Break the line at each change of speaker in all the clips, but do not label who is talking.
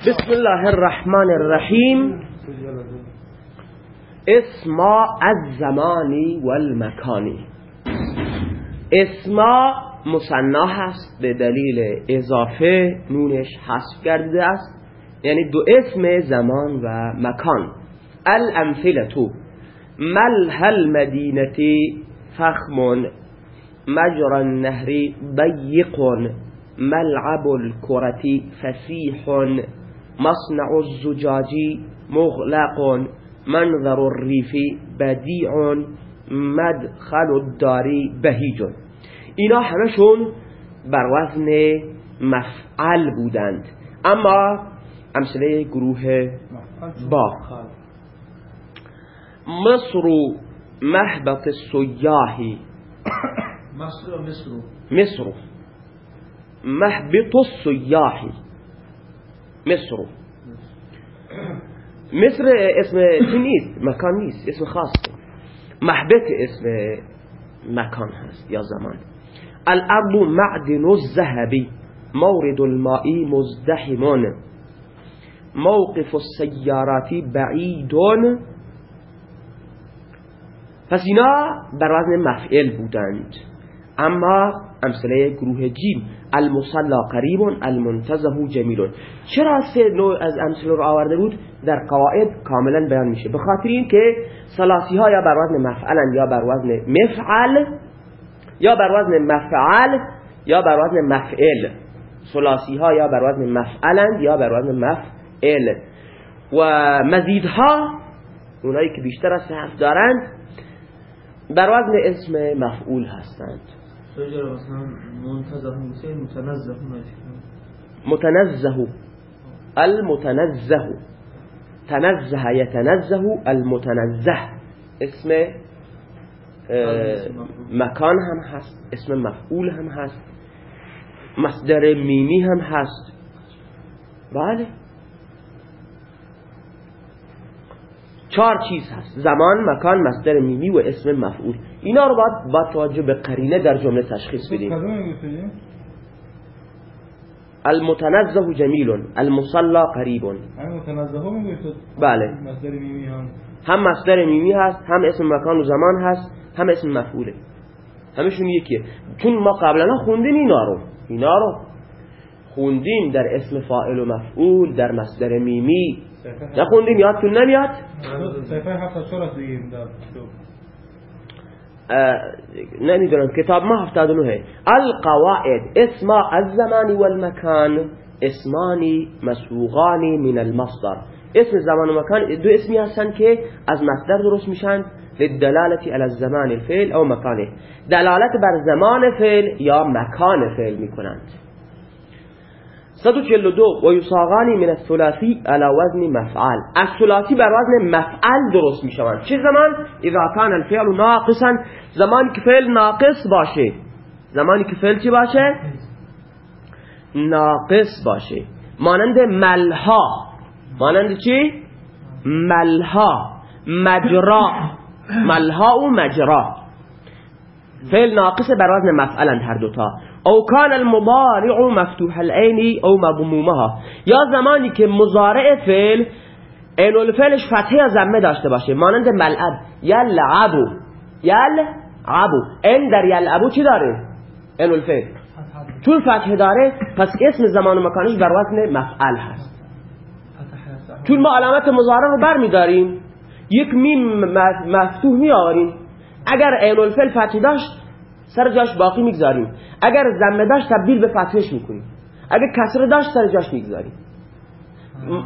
بسم الله الرحمن الرحیم اسما الزمانی والمکانی اسما مصنا هست به دلیل اضافه نونش حذف کرده است. یعنی دو اسم زمان و مکان. الامثلتو ملح المدینتی فخم مجرى النهر ضيق ملعب الكرة فسيح مصنع الزجاج مغلق منظر الریف بدیع مدخل الدار بهیج اینا همشون بر وزن مفعل بودند. اما امثله گروه با مصر محبط السیاحی
مصر مصر.
مصر. محبط السیاحی مصر. مصر اسم چی نیست؟ مکان نیست اسم خاصه محبت اسم مکان هست یا زمان. الارض معدن الذهبی مورد الماء مزدحم. موقف السیارات بعید. پس اینا بر وزن مفعل بودند. اما امثله گروه جیم المصلا قریب المنتزه جمیل چرا سه نوع از امثله رو آورده بود؟ در قواعد کاملا بیان میشه. به خاطر این که سلاسی ها یا بر وزن مفعلن یا بر وزن مفعل یا بر وزن مفعل یا بر وزن مفعل. سلاسی ها یا بر وزن مفعلند یا بر وزن مفعل. و مزیدها اونایی که بیشتر از حرف دارند بر وزن اسم مفعول هستند.
شجر مثلا میشه متنزه
متنزه. المتنزه. تنزه يتنزه المتنزه. اسم مکان هم هست اسم مفعول هم هست مصدر میمی هم هست. بله. چهار چیز هست. زمان مکان مصدر میمی و اسم مفعول. اینا رو باید با توجه به قرینه در جمله تشخیص بدیم. المتنزه جمیل المصلا قریب بله. هم. مصدر میمی هست هم اسم مکان و زمان هست هم اسم مفعوله. همشون یکیه. چون ما قبلا خوندیم اینا رو. اینا رو خوندیم در اسم فاعل و مفعول در مصدر میمی. نخوندیم؟ یادتون نمیاد؟ نمی‌دونم. کتاب ما 79 القواعد. اسما الزمان والمكان اسمانی مسوغانی من المصدر. اسم زمان و مکان دو اسمی هستن که از مصدر درست میشن. للدلالتی على الزمان الفعل او مکانه. دلالت بر زمان فعل یا مکان فعل می‌کنند. 142 و یصاغانی من الثلاثی على وزن مفعل. از ثلاثی بر وزن مفعل درست می‌شوند. چه زمان؟ اذا كان الفعل ناقصا زمانی که فعل ناقص باشه. زمانی که فعل چی باشه؟ ناقص باشه. مانند ملها. مانند چی؟ ملها. مجرا. ملها و مجرا. فعل ناقص بر وزن مفعلند هر دوتا. او کان المضارع مفتوح العین او مضمومها. یا زمانی که مضارع فعل عین الفعلش فتحه یا ضمه داشته باشه. مانند ملعب. یلعبو یلعبو این در یلعبو چی داره؟ عین الفعل. چون فتحه داره پس اسم زمان و مکانش بر وزن مفعل هست. چون ما علامت مضارع رو برمیداریم یک میم مفتوح می آوریم اگر عین الفعل فتحه داشت سر جاش باقی می‌گذاریم. اگر زمه داشت تبدیل به فتحش می‌کنیم اگر کسره داشت سر جاش می‌گذاریم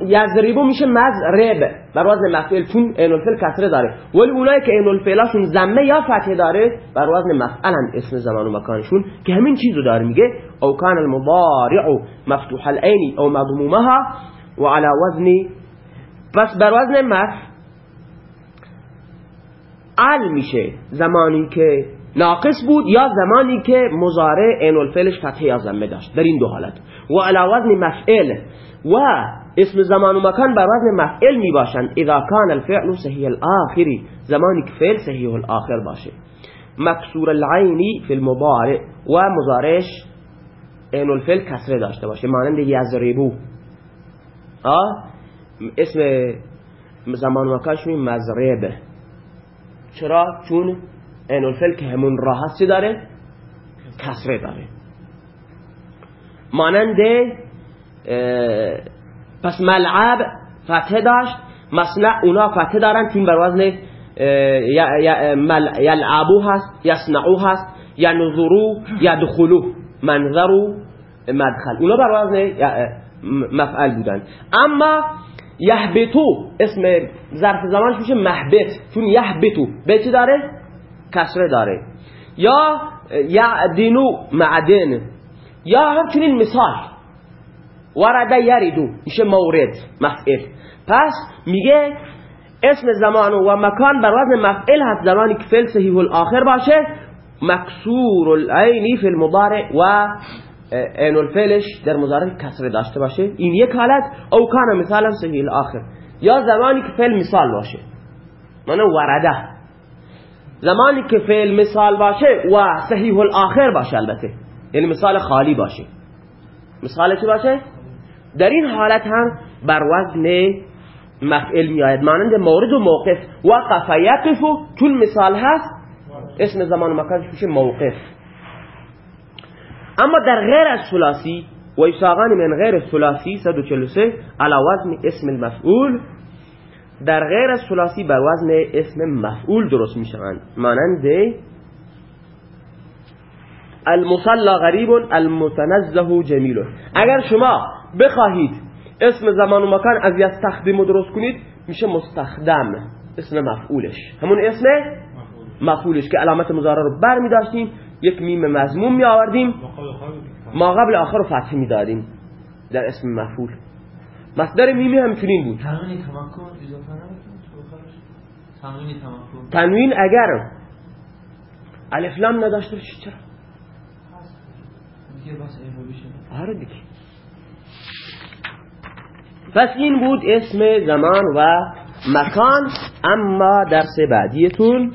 یزریبو میشه مزرب بر وزن مفعول چون عین الفعل کسره داره. ولی اونایی که عین الفعلاشون زمه یا فتحه داره بر وزن مفعلن اسم زمان و مکانشون که همین چیزو داره میگه. او کان المضارع مفتوح العین او مضمومها و على وزن پس بر وزن مفعل میشه زمانی که ناقص بود یا زمانی که مضارع عین الفعلش فتحه یا ضمه داشت. در این دو حالت. و علی وزن مفعل و اسم زمان و مکان بر وزن مفعل می باشند. اذا کان الفعل صحیح الاخری زمانی که فعل صحیح الاخر باشه. مکسور العینی فی المضارع و مضارعش عین الفعل کسره داشته باشه. مانند یضربو. آه اسم زمان و مکانش مزربه چرا؟ چون این الفل که همون راه هست داره؟ کسره داره. مانند پس ملعب فتح داشت مصنع اونا فتح دارن چون بر وزن یلعبو هست یصنعو هست ینظرو یدخلو منظرو مدخل. اونا بر وزن مفعل بودن. اما یهبتو اسم ظرف زمانش میشه محبت چون یهبتو به چی داره؟ کسره داره. یا یعدنو معدن. یا همچنین مثال. ورده یریدو. میشه مورد مفعل. پس میگه اسم زمان و مکان بر وزن مفعل هست. زمانی که فعل صحیح الاخر باشه مکسور العینی فی المضارع و این الفعلش در مضارع کسر داشته باشه. این یک حالت. او کان مثلا صحیح الاخر. یا زمانی که فعل مثال باشه. من ورده. زمانی که فعل مثال باشه و صحیح الاخر باشه البته. یعنی مثال خالی باشه. مثال چی باشه؟ در این حالت هم بر وزن مفعل می آید مانند مورد و موقف. وقف یقف چون مثال هست اسم زمان و مکانش میشه موقف. اما در غیر از ثلاثی و ایساغان من غیر ثلاثی 143 على وزن اسم المفعول در غیر از ثلاثی بر وزن اسم مفعول درست می‌شوند. مانند المصلا غریب المتنزه جمیل. اگر شما بخواهید اسم زمان و مکان از یستخدم درست کنید میشه مستخدم اسم مفعولش. همون اسم مفعولش که علامت مزاره رو بر می داشتیم یک میم مضموم می آوردیم ما قبل آخر رو فتح می دادیم در اسم مفعول. مصدر میمی همچنین بود. تنوین اگر الف لام نداشته باشه چرا؟ آره دیگه. پس این بود اسم زمان و مکان. اما درس بعدیتون